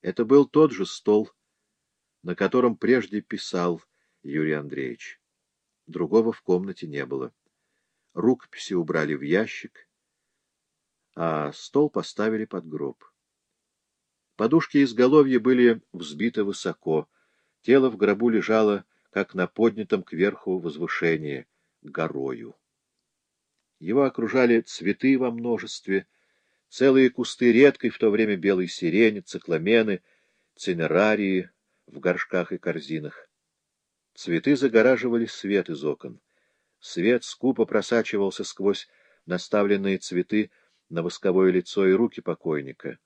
Это был тот же стол, на котором прежде писал Юрий Андреевич. Другого в комнате не было. Рукописи убрали в ящик, а стол поставили под гроб. Подушки изголовья были взбиты высоко, тело в гробу лежало, как на поднятом кверху возвышении, горою. Его окружали цветы во множестве, целые кусты редкой в то время белой сирени, цикламены, цинерарии в горшках и корзинах. Цветы загораживали свет из окон. Свет скупо просачивался сквозь наставленные цветы на восковое лицо и руки покойника,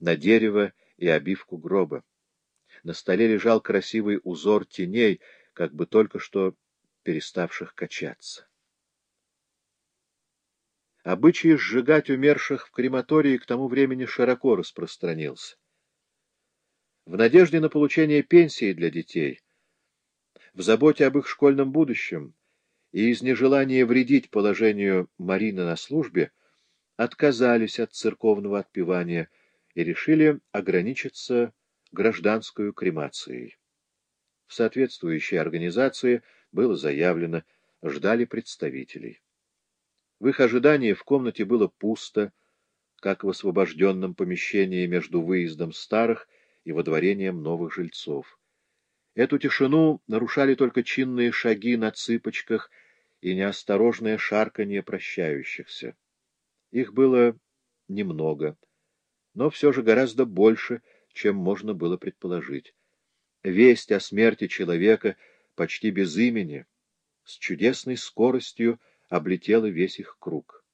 на дерево и обивку гроба. На столе лежал красивый узор теней, как бы только что переставших качаться. Обычай сжигать умерших в крематории к тому времени широко распространился. В надежде на получение пенсии для детей, в заботе об их школьном будущем и из нежелания вредить положению Марины на службе, отказались от церковного отпевания и решили ограничиться гражданскую кремацией. В соответствующей организации было заявлено, ждали представителей. В их ожидании в комнате было пусто, как в освобожденном помещении между выездом старых и водворением новых жильцов. Эту тишину нарушали только чинные шаги на цыпочках и неосторожное шарканье прощающихся. Их было немного, но все же гораздо больше, чем можно было предположить. Весть о смерти человека почти без имени, с чудесной скоростью облетела весь их круг.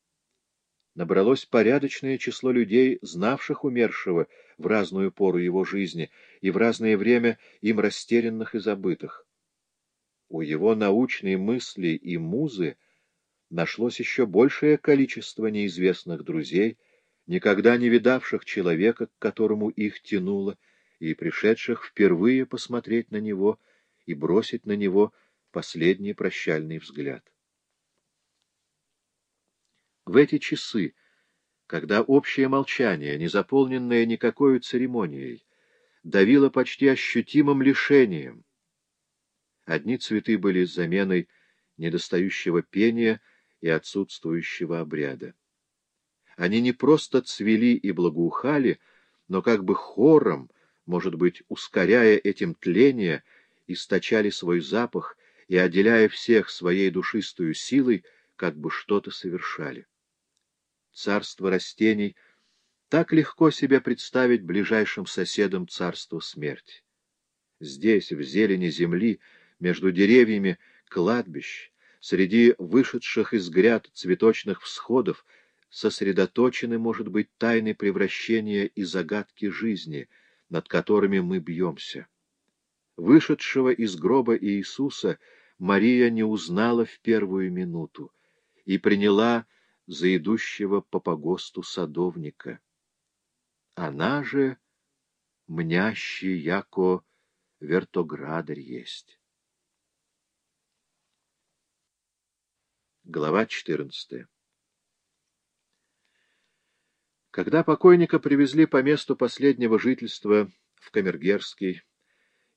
Набралось порядочное число людей, знавших умершего в разную пору его жизни и в разное время им растерянных и забытых. У его научной мысли и музы нашлось еще большее количество неизвестных друзей, никогда не видавших человека, к которому их тянуло, и пришедших впервые посмотреть на него и бросить на него последний прощальный взгляд. В эти часы, когда общее молчание, не заполненное никакой церемонией, давило почти ощутимым лишением, одни цветы были заменой недостающего пения и отсутствующего обряда. Они не просто цвели и благоухали, но как бы хором, может быть, ускоряя этим тление, источали свой запах и, отделяя всех своей душистую силой, как бы что-то совершали царство растений, так легко себе представить ближайшим соседом царство смерти. Здесь, в зелени земли, между деревьями кладбищ, среди вышедших из гряд цветочных всходов, сосредоточены, может быть, тайны превращения и загадки жизни, над которыми мы бьемся. Вышедшего из гроба Иисуса Мария не узнала в первую минуту и приняла за идущего по погосту садовника. Она же мнящий, яко вертоградарь есть. Глава 14 Когда покойника привезли по месту последнего жительства в Камергерский,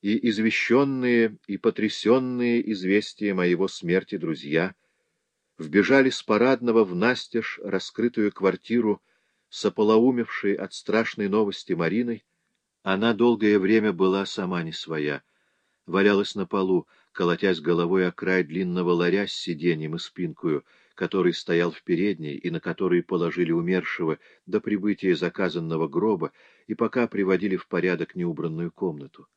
и извещенные и потрясенные известием о его смерти друзья — вбежали с парадного в настежь раскрытую квартиру с ополоумевшей от страшной новости Мариной, она долгое время была сама не своя, валялась на полу, колотясь головой о край длинного ларя с сиденьем и спинкою, который стоял в передней и на который положили умершего до прибытия заказанного гроба и пока приводили в порядок неубранную комнату.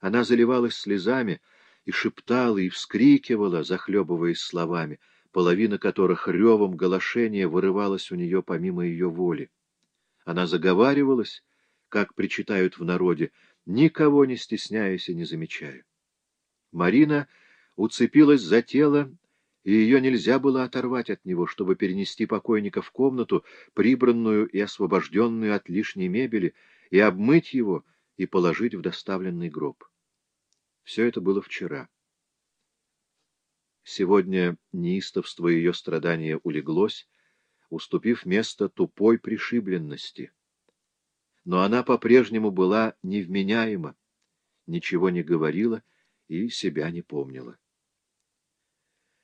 Она заливалась слезами и шептала и вскрикивала, захлебываясь словами — половина которых ревом голошения вырывалась у нее помимо ее воли. Она заговаривалась, как причитают в народе, никого не стесняясь и не замечая. Марина уцепилась за тело, и ее нельзя было оторвать от него, чтобы перенести покойника в комнату, прибранную и освобожденную от лишней мебели, и обмыть его и положить в доставленный гроб. Все это было вчера. Сегодня неистовство ее страдания улеглось, уступив место тупой пришибленности. но она по-прежнему была невменяема, ничего не говорила и себя не помнила.